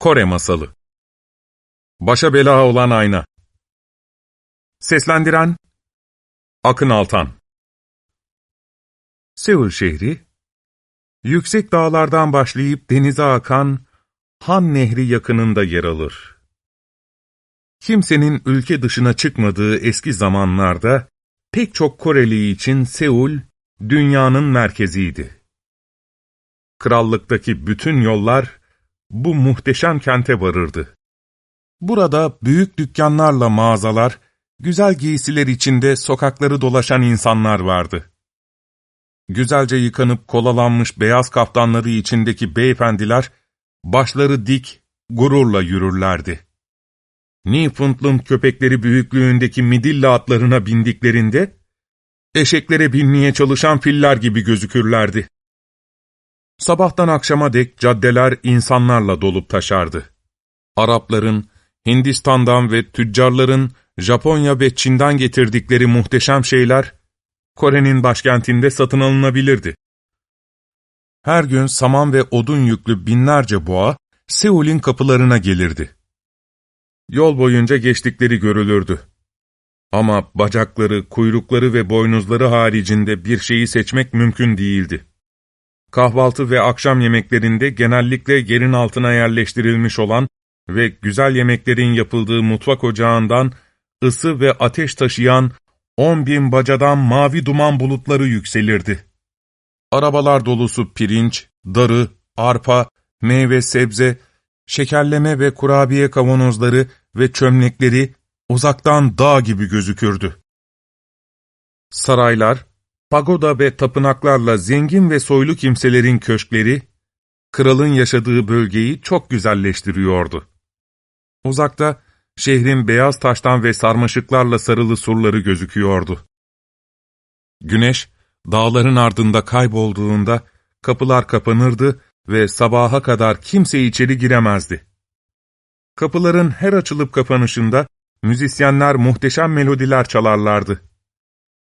Kore Masalı Başa bela olan ayna Seslendiren Akın Altan Seul şehri, yüksek dağlardan başlayıp denize akan Han Nehri yakınında yer alır. Kimsenin ülke dışına çıkmadığı eski zamanlarda pek çok Koreli için Seul, dünyanın merkeziydi. Krallıktaki bütün yollar bu muhteşem kente varırdı. Burada büyük dükkanlarla mağazalar, güzel giysiler içinde sokakları dolaşan insanlar vardı. Güzelce yıkanıp kolalanmış beyaz kaftanları içindeki beyefendiler, başları dik, gururla yürürlerdi. Newfoundland köpekleri büyüklüğündeki midilla atlarına bindiklerinde, eşeklere binmeye çalışan filler gibi gözükürlerdi. Sabahtan akşama dek caddeler insanlarla dolup taşardı. Arapların, Hindistan'dan ve tüccarların Japonya ve Çin'den getirdikleri muhteşem şeyler, Kore'nin başkentinde satın alınabilirdi. Her gün saman ve odun yüklü binlerce boğa, Seul'in kapılarına gelirdi. Yol boyunca geçtikleri görülürdü. Ama bacakları, kuyrukları ve boynuzları haricinde bir şeyi seçmek mümkün değildi. Kahvaltı ve akşam yemeklerinde genellikle yerin altına yerleştirilmiş olan ve güzel yemeklerin yapıldığı mutfak ocağından ısı ve ateş taşıyan on bin bacadan mavi duman bulutları yükselirdi. Arabalar dolusu pirinç, darı, arpa, meyve sebze, şekerleme ve kurabiye kavanozları ve çömlekleri uzaktan dağ gibi gözükürdü. Saraylar, pagoda ve tapınaklarla zengin ve soylu kimselerin köşkleri, kralın yaşadığı bölgeyi çok güzelleştiriyordu. Uzakta, şehrin beyaz taştan ve sarmaşıklarla sarılı surları gözüküyordu. Güneş, dağların ardında kaybolduğunda, kapılar kapanırdı ve sabaha kadar kimse içeri giremezdi. Kapıların her açılıp kapanışında, müzisyenler muhteşem melodiler çalarlardı.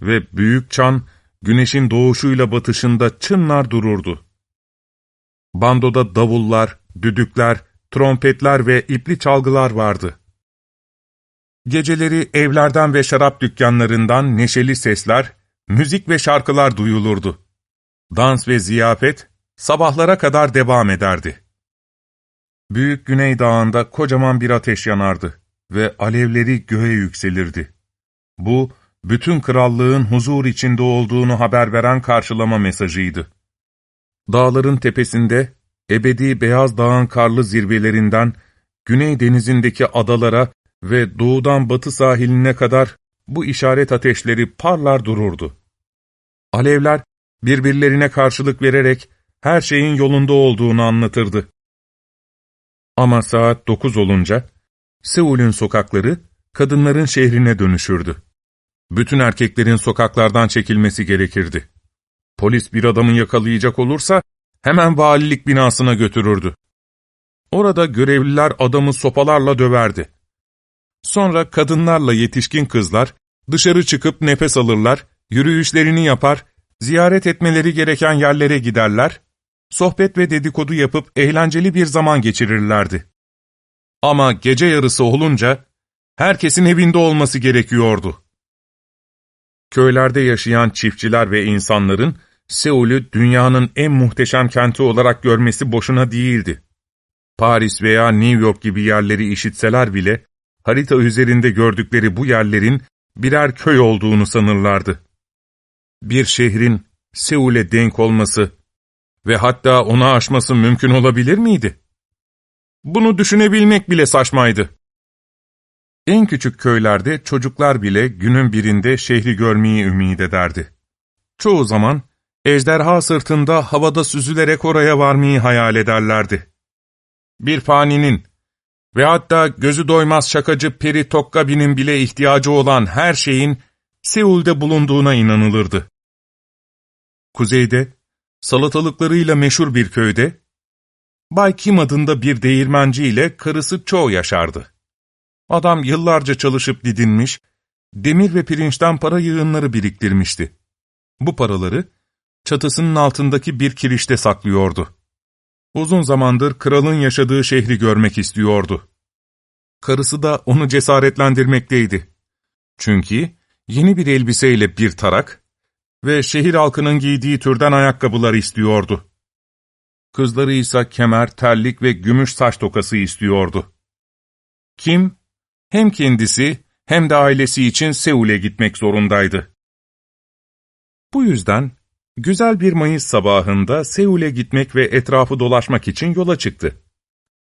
Ve büyük çan, güneşin doğuşuyla batışında çınlar dururdu. Bandoda davullar, düdükler, trompetler ve ipli çalgılar vardı. Geceleri evlerden ve şarap dükkanlarından neşeli sesler, müzik ve şarkılar duyulurdu. Dans ve ziyafet sabahlara kadar devam ederdi. Büyük Güney Dağı'nda kocaman bir ateş yanardı ve alevleri göğe yükselirdi. Bu, bütün krallığın huzur içinde olduğunu haber veren karşılama mesajıydı. Dağların tepesinde, ebedi beyaz dağın karlı zirvelerinden, Güney denizindeki adalara ve doğudan batı sahiline kadar bu işaret ateşleri parlar dururdu. Alevler, birbirlerine karşılık vererek her şeyin yolunda olduğunu anlatırdı. Ama saat dokuz olunca, Seul'ün sokakları, kadınların şehrine dönüşürdü. Bütün erkeklerin sokaklardan çekilmesi gerekirdi. Polis bir adamı yakalayacak olursa, hemen valilik binasına götürürdü. Orada görevliler adamı sopalarla döverdi. Sonra kadınlarla yetişkin kızlar, dışarı çıkıp nefes alırlar, yürüyüşlerini yapar, ziyaret etmeleri gereken yerlere giderler, sohbet ve dedikodu yapıp eğlenceli bir zaman geçirirlerdi. Ama gece yarısı olunca, herkesin evinde olması gerekiyordu. Köylerde yaşayan çiftçiler ve insanların, Seul'ü dünyanın en muhteşem kenti olarak görmesi boşuna değildi. Paris veya New York gibi yerleri işitseler bile, harita üzerinde gördükleri bu yerlerin birer köy olduğunu sanırlardı. Bir şehrin Seul'e denk olması ve hatta onu aşması mümkün olabilir miydi? Bunu düşünebilmek bile saçmaydı. En küçük köylerde çocuklar bile günün birinde şehri görmeyi ümit ederdi. Çoğu zaman ejderha sırtında havada süzülerek oraya varmayı hayal ederlerdi. Bir faninin ve hatta gözü doymaz şakacı Peri Tokkabi'nin bile ihtiyacı olan her şeyin Seul'de bulunduğuna inanılırdı. Kuzeyde, salatalıklarıyla meşhur bir köyde, Bay Kim adında bir değirmenci ile karısı Cho yaşardı. Adam yıllarca çalışıp didinmiş, demir ve pirinçten para yığınları biriktirmişti. Bu paraları çatısının altındaki bir kirişte saklıyordu. Uzun zamandır kralın yaşadığı şehri görmek istiyordu. Karısı da onu cesaretlendirmekteydi. Çünkü yeni bir elbiseyle bir tarak ve şehir halkının giydiği türden ayakkabılar istiyordu. Kızları ise kemer, terlik ve gümüş saç tokası istiyordu. Kim, hem kendisi hem de ailesi için Seul'e gitmek zorundaydı. Bu yüzden güzel bir Mayıs sabahında Seul'e gitmek ve etrafı dolaşmak için yola çıktı.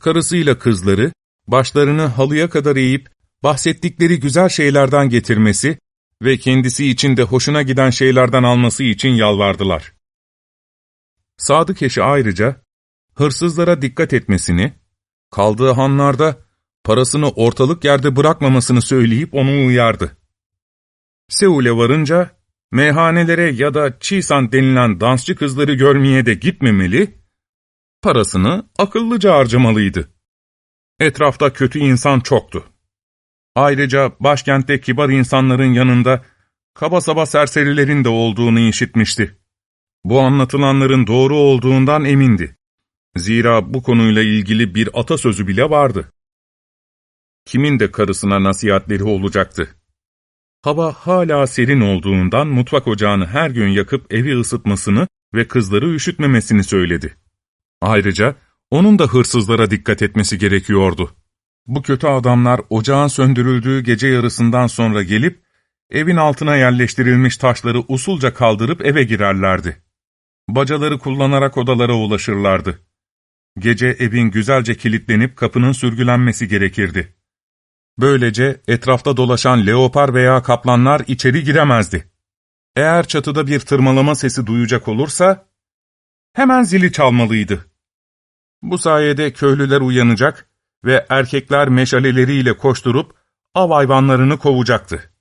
Karısıyla kızları, başlarını halıya kadar eğip bahsettikleri güzel şeylerden getirmesi ve kendisi için de hoşuna giden şeylerden alması için yalvardılar. Sadık eşi ayrıca, hırsızlara dikkat etmesini, kaldığı hanlarda parasını ortalık yerde bırakmamasını söyleyip onu uyardı. Seul'e varınca, meyhanelere ya da Çisan denilen dansçı kızları görmeye de gitmemeli, parasını akıllıca harcamalıydı. Etrafta kötü insan çoktu. Ayrıca başkentte kibar insanların yanında kaba saba serserilerin de olduğunu işitmişti. Bu anlatılanların doğru olduğundan emindi. Zira bu konuyla ilgili bir atasözü bile vardı. Kimin de karısına nasihatleri olacaktı. Hava hala serin olduğundan mutfak ocağını her gün yakıp evi ısıtmasını ve kızları üşütmemesini söyledi. Ayrıca onun da hırsızlara dikkat etmesi gerekiyordu. Bu kötü adamlar ocağın söndürüldüğü gece yarısından sonra gelip, evin altına yerleştirilmiş taşları usulca kaldırıp eve girerlerdi. Bacaları kullanarak odalara ulaşırlardı. Gece evin güzelce kilitlenip kapının sürgülenmesi gerekirdi. Böylece etrafta dolaşan leopar veya kaplanlar içeri giremezdi. Eğer çatıda bir tırmalama sesi duyacak olursa, hemen zili çalmalıydı. Bu sayede köylüler uyanacak ve erkekler meşaleleriyle koşturup av hayvanlarını kovacaktı.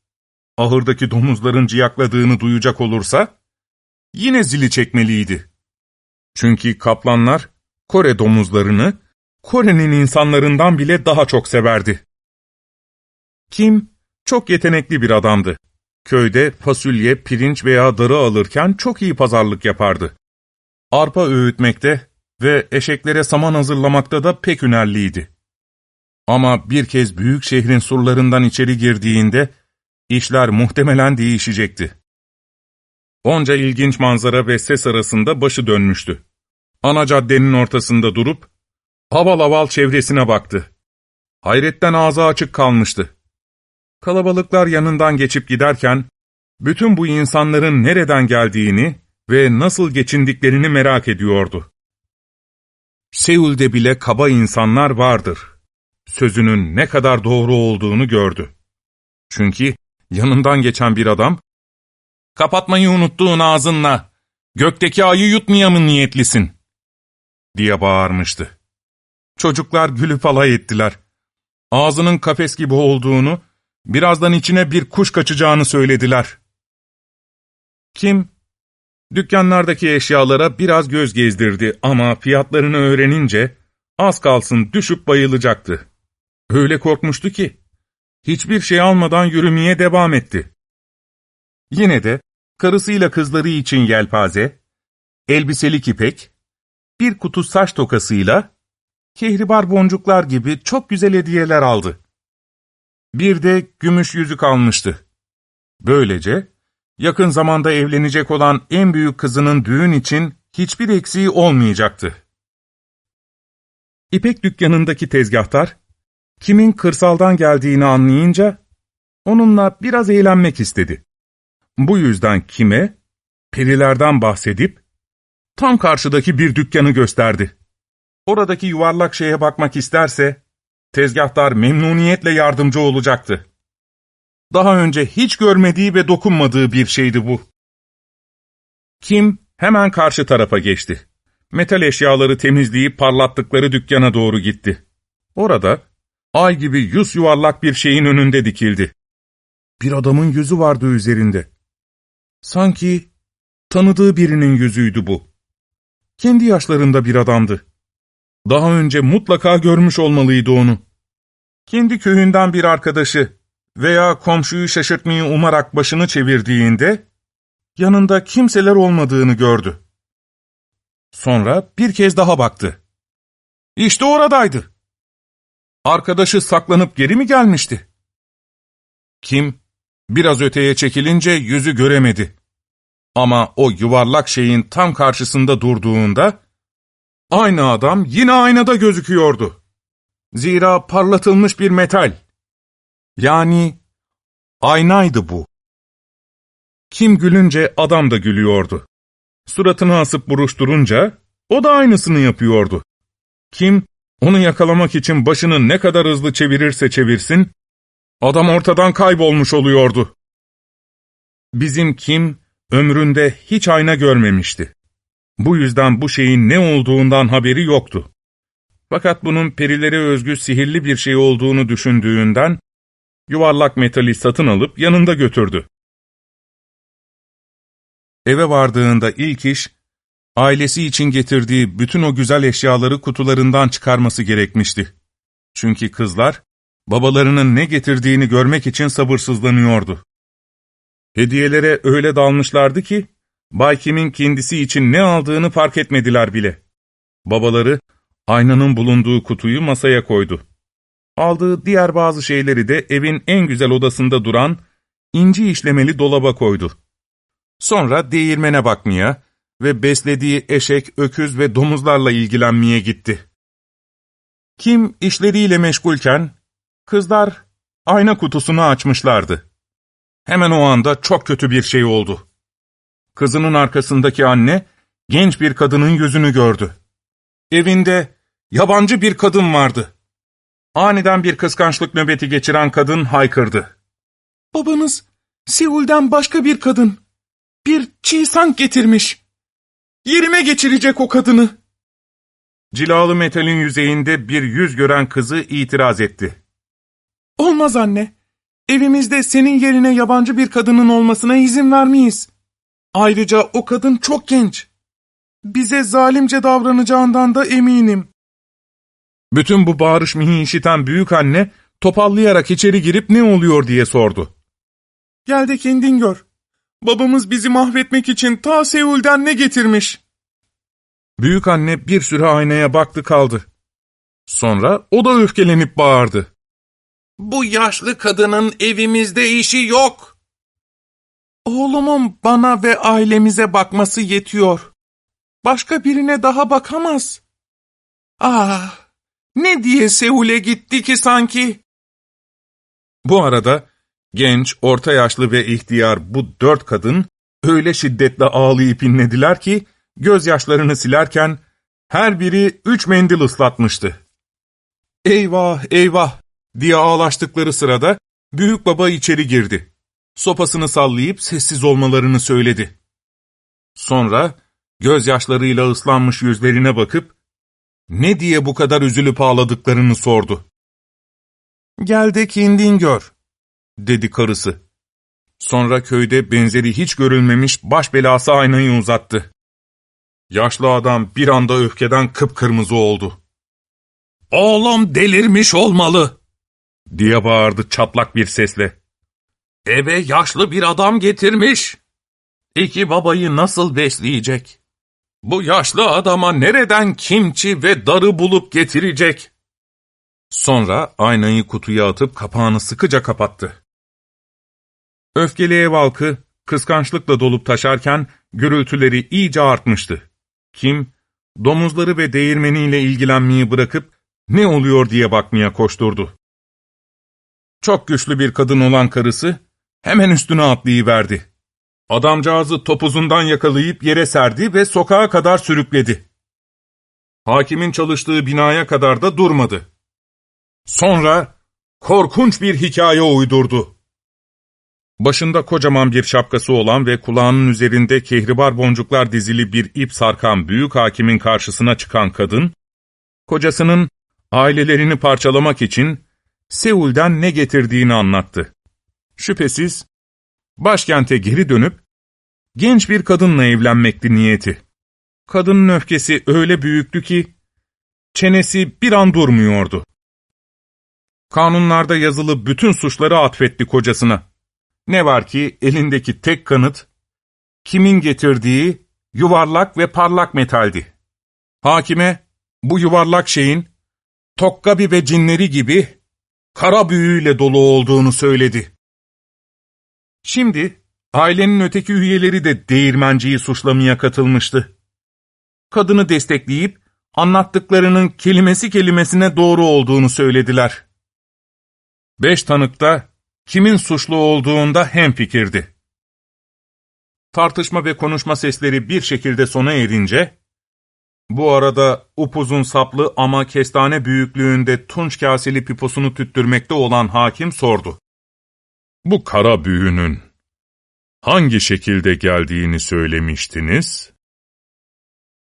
Ahırdaki domuzların ciyakladığını duyacak olursa, yine zili çekmeliydi. Çünkü kaplanlar, Kore domuzlarını, Kore'nin insanlarından bile daha çok severdi. Kim, çok yetenekli bir adamdı. Köyde fasulye, pirinç veya darı alırken çok iyi pazarlık yapardı. Arpa öğütmekte ve eşeklere saman hazırlamakta da pek hünerliydi. Ama bir kez büyük şehrin surlarından içeri girdiğinde işler muhtemelen değişecekti. Onca ilginç manzara ve ses arasında başı dönmüştü. Ana caddenin ortasında durup haval haval çevresine baktı. Hayretten ağzı açık kalmıştı. Kalabalıklar yanından geçip giderken bütün bu insanların nereden geldiğini ve nasıl geçindiklerini merak ediyordu. Seul'de bile kaba insanlar vardır. Sözünün ne kadar doğru olduğunu gördü. Çünkü yanından geçen bir adam, ''Kapatmayı unuttuğun ağzınla, gökteki ayı yutmaya mı niyetlisin?'' diye bağırmıştı. Çocuklar gülüp alay ettiler. Ağzının kafes gibi olduğunu, birazdan içine bir kuş kaçacağını söylediler. Kim, Dükkanlardaki eşyalara biraz göz gezdirdi ama fiyatlarını öğrenince az kalsın düşüp bayılacaktı. Öyle korkmuştu ki, hiçbir şey almadan yürümeye devam etti. Yine de karısıyla kızları için yelpaze, elbiseli kipek, bir kutu saç tokasıyla kehribar boncuklar gibi çok güzel hediyeler aldı. Bir de gümüş yüzük almıştı. Böylece yakın zamanda evlenecek olan en büyük kızının düğün için hiçbir eksiği olmayacaktı. İpek dükkanındaki tezgahtar, kimin kırsaldan geldiğini anlayınca, onunla biraz eğlenmek istedi. Bu yüzden kime, perilerden bahsedip, tam karşıdaki bir dükkanı gösterdi. Oradaki yuvarlak şeye bakmak isterse, tezgahtar memnuniyetle yardımcı olacaktı. Daha önce hiç görmediği ve dokunmadığı bir şeydi bu. Kim hemen karşı tarafa geçti. Metal eşyaları temizleyip parlattıkları dükkana doğru gitti. Orada ay gibi yüz yuvarlak bir şeyin önünde dikildi. Bir adamın yüzü vardı üzerinde. Sanki tanıdığı birinin yüzüydü bu. Kendi yaşlarında bir adamdı. Daha önce mutlaka görmüş olmalıydı onu. Kendi köyünden bir arkadaşı, veya komşuyu şaşırtmayı umarak başını çevirdiğinde, yanında kimseler olmadığını gördü. Sonra bir kez daha baktı. İşte oradaydı. Arkadaşı saklanıp geri mi gelmişti? Kim, biraz öteye çekilince yüzü göremedi. Ama o yuvarlak şeyin tam karşısında durduğunda, aynı adam yine aynada gözüküyordu. Zira parlatılmış bir metal. Yani aynaydı bu. Kim gülünce adam da gülüyordu. Suratını asıp buruşturunca o da aynısını yapıyordu. Kim onu yakalamak için başını ne kadar hızlı çevirirse çevirsin, adam ortadan kaybolmuş oluyordu. Bizim Kim ömründe hiç ayna görmemişti. Bu yüzden bu şeyin ne olduğundan haberi yoktu. Fakat bunun perilere özgü sihirli bir şey olduğunu düşündüğünden, yuvarlak metali satın alıp yanında götürdü. Eve vardığında ilk iş, ailesi için getirdiği bütün o güzel eşyaları kutularından çıkarması gerekmişti. Çünkü kızlar, babalarının ne getirdiğini görmek için sabırsızlanıyordu. Hediyelere öyle dalmışlardı ki, Bay Kim'in kendisi için ne aldığını fark etmediler bile. Babaları, aynanın bulunduğu kutuyu masaya koydu. Aldığı diğer bazı şeyleri de evin en güzel odasında duran, inci işlemeli dolaba koydu. Sonra değirmene bakmaya ve beslediği eşek, öküz ve domuzlarla ilgilenmeye gitti. Kim işleriyle meşgulken, kızlar ayna kutusunu açmışlardı. Hemen o anda çok kötü bir şey oldu. Kızının arkasındaki anne, genç bir kadının yüzünü gördü. Evinde yabancı bir kadın vardı. Aniden bir kıskançlık nöbeti geçiren kadın haykırdı. ''Babanız Seul'den başka bir kadın, bir çiğsan getirmiş. Yerime geçirecek o kadını.'' Cilalı metalin yüzeyinde bir yüz gören kızı itiraz etti. ''Olmaz anne, evimizde senin yerine yabancı bir kadının olmasına izin vermeyiz. Ayrıca o kadın çok genç. Bize zalimce davranacağından da eminim.'' Bütün bu bağırışmayı işiten büyük anne topallayarak içeri girip ne oluyor diye sordu. Gel de kendin gör. Babamız bizi mahvetmek için ta Seul'den ne getirmiş? Büyük anne bir süre aynaya baktı kaldı. Sonra o da öfkelenip bağırdı. Bu yaşlı kadının evimizde işi yok. Oğlumun bana ve ailemize bakması yetiyor. Başka birine daha bakamaz. Ah, ne diye Seul'e gitti ki sanki? Bu arada genç, orta yaşlı ve ihtiyar bu dört kadın öyle şiddetle ağlayıp inlediler ki gözyaşlarını silerken her biri üç mendil ıslatmıştı. Eyvah eyvah diye ağlaştıkları sırada büyük baba içeri girdi. Sopasını sallayıp sessiz olmalarını söyledi. Sonra gözyaşlarıyla ıslanmış yüzlerine bakıp ne diye bu kadar üzülüp ağladıklarını sordu. ''Gel de kendin gör.'' dedi karısı. Sonra köyde benzeri hiç görülmemiş baş belası aynayı uzattı. Yaşlı adam bir anda öfkeden kıpkırmızı oldu. ''Oğlum delirmiş olmalı!'' diye bağırdı çatlak bir sesle. ''Eve yaşlı bir adam getirmiş. İki babayı nasıl besleyecek? Bu yaşlı adama nereden kimçi ve darı bulup getirecek? Sonra aynayı kutuya atıp kapağını sıkıca kapattı. Öfkeli ev halkı kıskançlıkla dolup taşarken gürültüleri iyice artmıştı. Kim, domuzları ve değirmeniyle ilgilenmeyi bırakıp ne oluyor diye bakmaya koşturdu. Çok güçlü bir kadın olan karısı hemen üstüne atlayıverdi. Adamcağızı topuzundan yakalayıp yere serdi ve sokağa kadar sürükledi. Hakimin çalıştığı binaya kadar da durmadı. Sonra korkunç bir hikaye uydurdu. Başında kocaman bir şapkası olan ve kulağının üzerinde kehribar boncuklar dizili bir ip sarkan büyük hakimin karşısına çıkan kadın, kocasının ailelerini parçalamak için Seul'den ne getirdiğini anlattı. Şüphesiz Başkente geri dönüp genç bir kadınla evlenmekti niyeti. Kadının öfkesi öyle büyüktü ki çenesi bir an durmuyordu. Kanunlarda yazılı bütün suçları atfetti kocasına. Ne var ki elindeki tek kanıt, kimin getirdiği yuvarlak ve parlak metaldi. Hakime, bu yuvarlak şeyin Tokkabi ve cinleri gibi kara büyüyle dolu olduğunu söyledi. Şimdi ailenin öteki üyeleri de değirmenciyi suçlamaya katılmıştı. Kadını destekleyip anlattıklarının kelimesi kelimesine doğru olduğunu söylediler. Beş tanık da kimin suçlu olduğunda hemfikirdi. Tartışma ve konuşma sesleri bir şekilde sona erince, bu arada upuzun saplı ama kestane büyüklüğünde tunç kaseli piposunu tüttürmekte olan hakim sordu. Bu kara büyünün hangi şekilde geldiğini söylemiştiniz?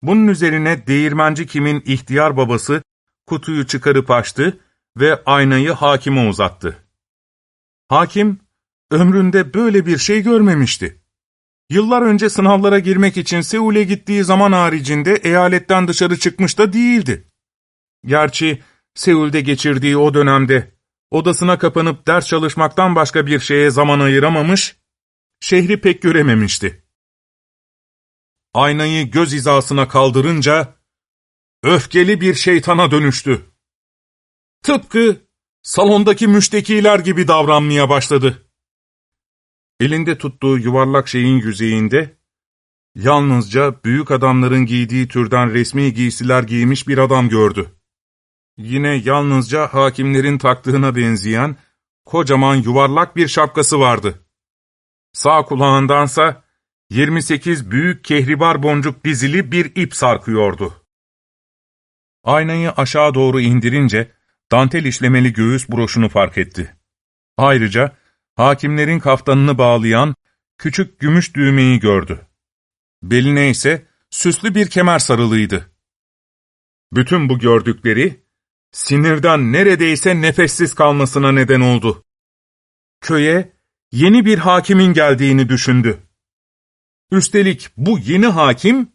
Bunun üzerine değirmenci kimin ihtiyar babası kutuyu çıkarıp açtı ve aynayı hakime uzattı. Hakim, ömründe böyle bir şey görmemişti. Yıllar önce sınavlara girmek için Seul'e gittiği zaman haricinde eyaletten dışarı çıkmış da değildi. Gerçi Seul'de geçirdiği o dönemde odasına kapanıp ders çalışmaktan başka bir şeye zaman ayıramamış, şehri pek görememişti. Aynayı göz hizasına kaldırınca öfkeli bir şeytana dönüştü. Tıpkı salondaki müştekiler gibi davranmaya başladı. Elinde tuttuğu yuvarlak şeyin yüzeyinde, yalnızca büyük adamların giydiği türden resmi giysiler giymiş bir adam gördü. Yine yalnızca hakimlerin taktığına benzeyen kocaman yuvarlak bir şapkası vardı. Sağ kulağındansa 28 büyük kehribar boncuk dizili bir ip sarkıyordu. Aynayı aşağı doğru indirince dantel işlemeli göğüs broşunu fark etti. Ayrıca hakimlerin kaftanını bağlayan küçük gümüş düğmeyi gördü. Beline ise süslü bir kemer sarılıydı. Bütün bu gördükleri, sinirden neredeyse nefessiz kalmasına neden oldu. Köye yeni bir hakimin geldiğini düşündü. Üstelik bu yeni hakim,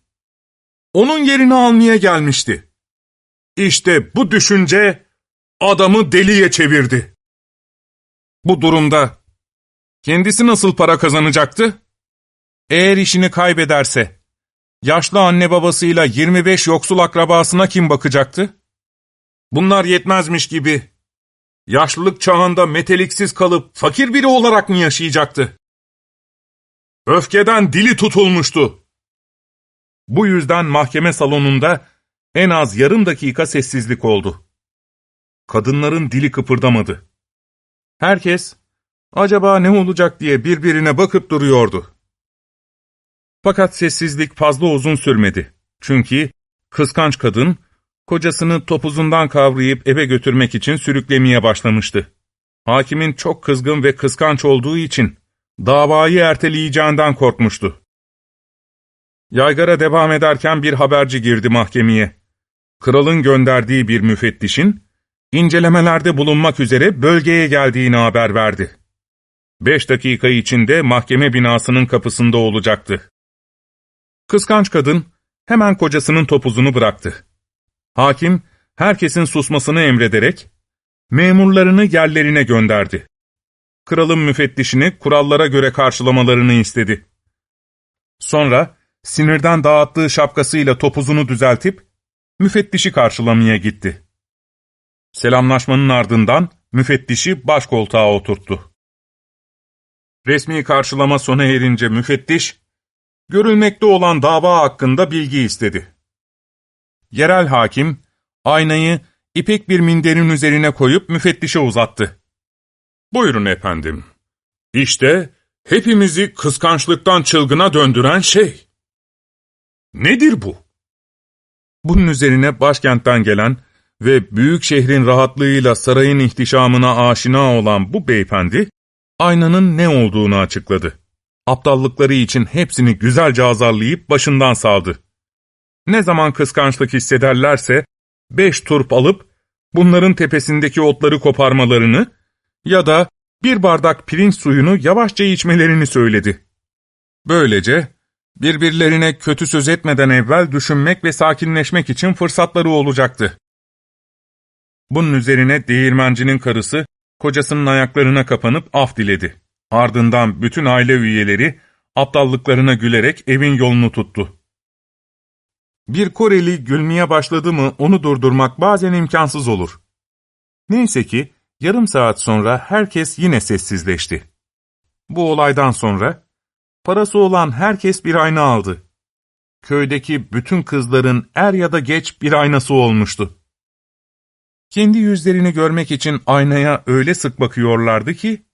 onun yerini almaya gelmişti. İşte bu düşünce adamı deliye çevirdi. Bu durumda kendisi nasıl para kazanacaktı? Eğer işini kaybederse, yaşlı anne babasıyla 25 yoksul akrabasına kim bakacaktı? Bunlar yetmezmiş gibi. Yaşlılık çağında meteliksiz kalıp fakir biri olarak mı yaşayacaktı? Öfkeden dili tutulmuştu. Bu yüzden mahkeme salonunda en az yarım dakika sessizlik oldu. Kadınların dili kıpırdamadı. Herkes, acaba ne olacak diye birbirine bakıp duruyordu. Fakat sessizlik fazla uzun sürmedi. Çünkü kıskanç kadın, kocasını topuzundan kavrayıp eve götürmek için sürüklemeye başlamıştı. Hakimin çok kızgın ve kıskanç olduğu için davayı erteleyeceğinden korkmuştu. Yaygara devam ederken bir haberci girdi mahkemeye. Kralın gönderdiği bir müfettişin, incelemelerde bulunmak üzere bölgeye geldiğini haber verdi. Beş dakika içinde mahkeme binasının kapısında olacaktı. Kıskanç kadın hemen kocasının topuzunu bıraktı. Hakim, herkesin susmasını emrederek, memurlarını yerlerine gönderdi. Kralın müfettişini kurallara göre karşılamalarını istedi. Sonra, sinirden dağıttığı şapkasıyla topuzunu düzeltip, müfettişi karşılamaya gitti. Selamlaşmanın ardından müfettişi başkoltuğa oturttu. Resmi karşılama sona erince müfettiş, görülmekte olan dava hakkında bilgi istedi. Yerel hakim, aynayı ipek bir minderin üzerine koyup müfettişe uzattı. Buyurun efendim. İşte hepimizi kıskançlıktan çılgına döndüren şey. Nedir bu? Bunun üzerine başkentten gelen ve büyük şehrin rahatlığıyla sarayın ihtişamına aşina olan bu beyefendi, aynanın ne olduğunu açıkladı. Aptallıkları için hepsini güzelce azarlayıp başından saldı. Ne zaman kıskançlık hissederlerse, beş turp alıp, bunların tepesindeki otları koparmalarını ya da bir bardak pirinç suyunu yavaşça içmelerini söyledi. Böylece, birbirlerine kötü söz etmeden evvel düşünmek ve sakinleşmek için fırsatları olacaktı. Bunun üzerine değirmencinin karısı, kocasının ayaklarına kapanıp af diledi. Ardından bütün aile üyeleri aptallıklarına gülerek evin yolunu tuttu. Bir Koreli gülmeye başladı mı onu durdurmak bazen imkansız olur. Neyse ki yarım saat sonra herkes yine sessizleşti. Bu olaydan sonra parası olan herkes bir ayna aldı. Köydeki bütün kızların er ya da geç bir aynası olmuştu. Kendi yüzlerini görmek için aynaya öyle sık bakıyorlardı ki,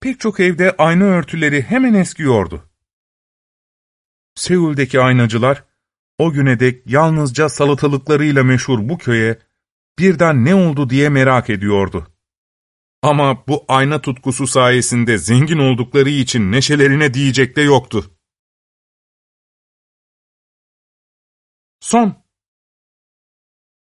pek çok evde ayna örtüleri hemen eskiyordu. Seul'deki aynacılar, o güne dek yalnızca salatalıklarıyla meşhur bu köye, birden ne oldu diye merak ediyordu. Ama bu ayna tutkusu sayesinde zengin oldukları için neşelerine diyecek de yoktu. Son